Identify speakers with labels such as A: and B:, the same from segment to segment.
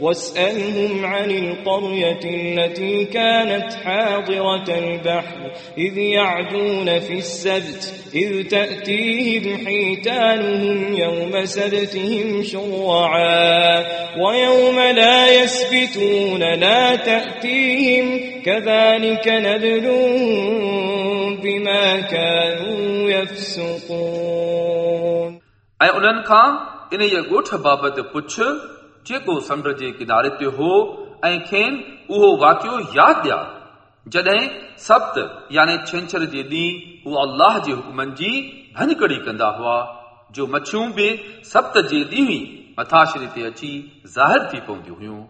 A: واسألهم عن القرية التي كانت حاضرة البحر إذ يعدون في السبت إذ تأتيهم حيتانهم يوم سبتهم شرعا ويوم لا يسبتون لا تأتيهم كذلك نبلوهم بما كانوا يفسقون
B: ऐं उन्हनि खां इन जे ॻोठ बाबति पुछ जेको समुंड जे किनारे ते हो ऐं खेनि उहो वाकियो यादि ॾिया जॾहिं सप्त यानी छंछर जे ॾींहुं उहे अलाह जे हुकमनि जी भञकड़ी कंदा हुआ जो मच्छियूं बि सप्त जे ॾींहुं ई मथाशरे ते अची ज़ाहिर थी पवंदियूं हुयूं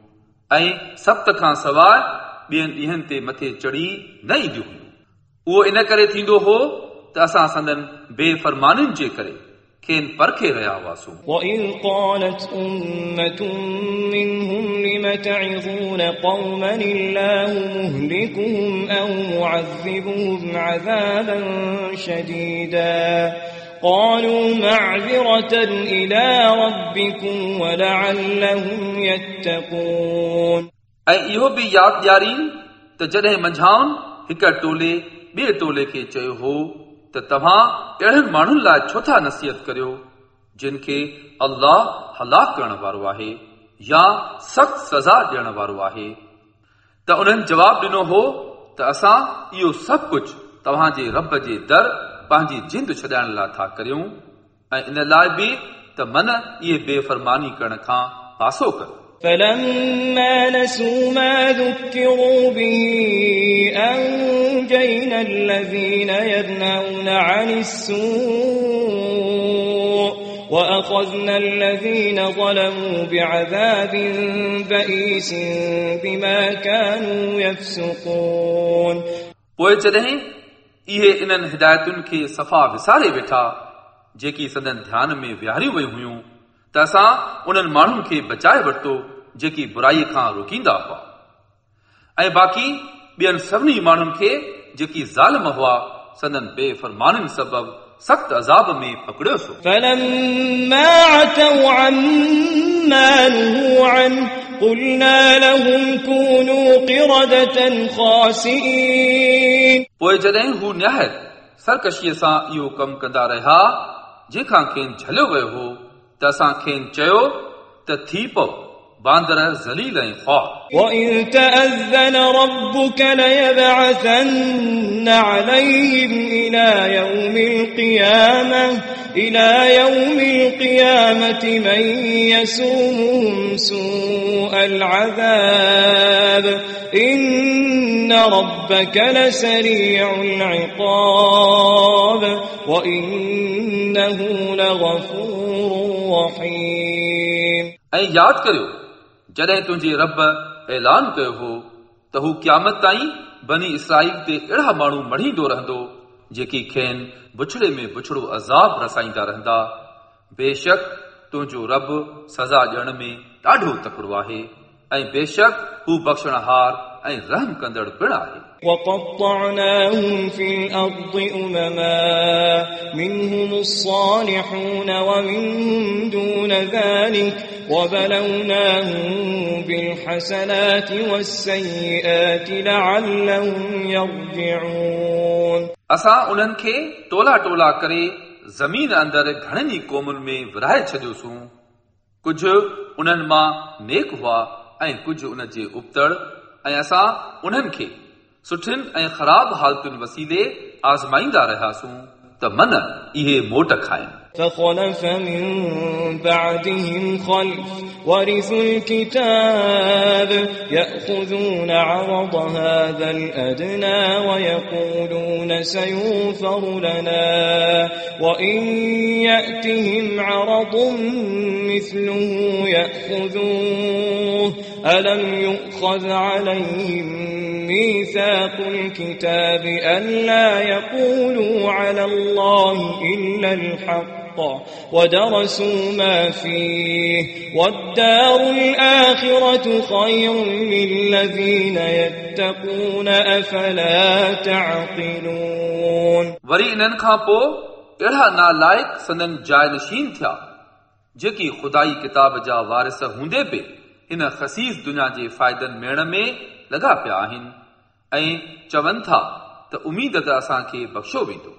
B: ऐं सप्त खां सवाइ ॿियनि ॾींहंनि ते मथे चढ़ी न ईंदियूं हुयूं उहो इन करे थींदो हो त असां संदन बेफ़रमानियुनि जे करे खेनि परखे रहिया हुआसीं
A: وإذ قالت أمة منهم لم تعظون قوما الله مهلكهم أو معذبهم عذابا شديدا قالوا معذرة إلى ربكم ولعلهم يتقون
B: ऐं इहो बि यादि ॾियारी त जॾहिं मंझाउनि हिक टोले ॿिए टोले खे चयो हो त तव्हां अहिड़नि माण्हुनि लाइ छो था नसीहत करियो जिन खे अल्लाह हलाक करण वारो आहे या सख़्त सज़ा ॾियण वारो आहे त उन्हनि जवाबु ॾिनो हो त असां इहो सभु कुझु तव्हांजे रब जे दर पंहिंजी जिंद छॾाइण लाइ था करियूं ऐं इन लाइ बि त मन इहे बेफ़रमानी करण खां पासो कयो
A: فلما نسوا ما ذكروا به أنجينا الذين ينهون عن السوء وأخذنا الذين ظلموا بعذاب بئيس بما كانوا يفسقون
B: पोइ जॾहिं इहे इन्हनि हिदायतुनि खे सफ़ा विसारे वेठा जेकी सदन ध्यान में विहारियूं वयूं हुयूं त असां उन्हनि माण्हुनि खे बचाए वरितो जेकी बुराईअ खां रोकींदा हुआ ऐं बाक़ी ॿियनि सभिनी माण्हुनि खे जेकी ज़ालिम हुआ सदन बेफ़रमाननि सबबि सख़्त अज़ाब में पकड़ियोसि
A: فلما عتوا عما نهوا عنه قلنا لهم كونوا قردة خاسئين
B: पोइ जॾहिं हू निहायत सरकशीअ सां इहो कमु कंदा रहिया जंहिंखां खेनि झलियो वियो हो त असां खेनि चयो त थी पओ बांदर ज़लील ऐं ख़्वार
A: وإذ تأذن ربك ليبعثن عليهم إلى يوم القيامة إلى يوم القيامة من يسومهم سوء العذاب إن ربك لسريع العقاب وإنه لغفور رحيم
B: ऐं यादि करियो जॾहिं तुंहिंजे रब ऐलान कयो हो त हू क़यामत ताईं बनी इसराईल ते अहिड़ा माण्हू मढ़ींदो रहंदो जेकी खेनि बुछड़े में बुछड़ो अज़ाब रसाईंदा रहंदा बेशक तुंहिंजो रब सज़ा ॾियण में ॾाढो तकड़ो आहे ऐं बेशक हू बख़्शणहार ऐं रहम कंदड़ पिणु आहे
A: وقطعناهم في الأرض أمما منهم الصالحون ومنهم دون ذلك وبلوناهم بالحسنات والسيئات لعلهم يرجعون
B: असां उन्हनि खे टोला टोला करे ज़मीन अंदरि घणनि ई क़ौमुनि में विराए छॾियोसीं कुझु उन्हनि मां नेक हुआ ऐं कुझु उन जे उबतड़ ऐं असां उन्हनि खे सुठियुनि ऐं ख़राब हालतुनि वसीले आज़माईंदा रहियासीं त मन इहे मोट खाइनि
A: فخلف من بعدهم خلف ورثوا الكتاب يأخذون عرض هذا الأدنى ويقولون سيغفر لنا وإن يأتهم عرض مثله يأخذوه ألم يؤخذ عليهم ميثاق الكتاب أن لا يقولوا على الله إلا الحق ودرسوا ما فيه والدار الآخرة خير للذين يتقون أفلا تعقلون
B: وري إنن کان پو اڙا نالائق سنن جائنشين ٿيا جيڪي خدائي ڪتاب جا وارث هوندي پي हिन ख़सीस दुनिया जे फ़ाइदनि मिलण में लॻा पिया आहिनि ऐं चवनि था त उमीद त असांखे बख़्शो वेंदो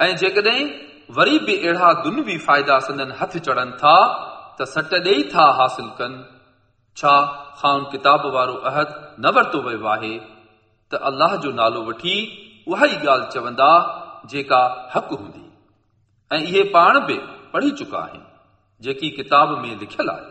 B: ऐं जेकॾहिं वरी बि अहिड़ा दुनवी फ़ाइदा संदन हथ चढ़नि था त सट ॾेई था हासिल कनि छा ख़ान किताब वारो अहद न वरितो वियो आहे त अलाह जो नालो वठी उहा ई ॻाल्हि चवंदा जेका हक़ हूंदी ऐं इहे पाण बि पढ़ी चुका आहिनि जेकी किताब में लिखियलु आहे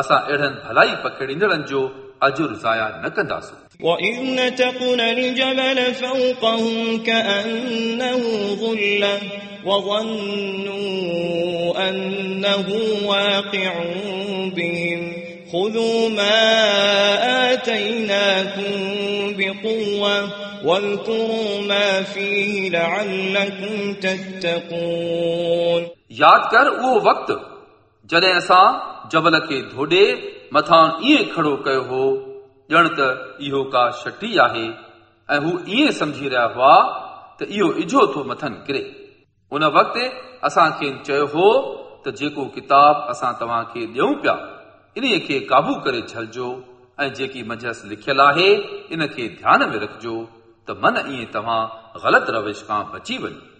B: असां अहिड़नि भलाई पकड़ींदड़नि जो अजुर ज़ाया न कंदासीं
A: وإذ نتقنا الجبل فوقهم كأنه ظلة وظنوا أنه واقع بهم خذوا ما آتيناكم بقوة واذكروا ما فيه لعلكم تتقون
B: यादि कर उहो वक़्तु जॾहिं असां जबल खे धोॾे मथां ईअं खड़ो कयो हो ॼण त इहो का छटी आहे ऐं हू ईअं सम्झी रहिया हुआ त इहो इझो थो मथनि किरे उन वक़्तु असां खेनि चयो हो त जेको किताब असां तव्हांखे ॾियूं पिया इन्हीअ खे काबू करे छलजो ऐं जेकी मंझसि लिखियलु आहे इन खे ध्यान में रखिजो त मन ईअं तव्हां ग़लति रविश खां बची वञो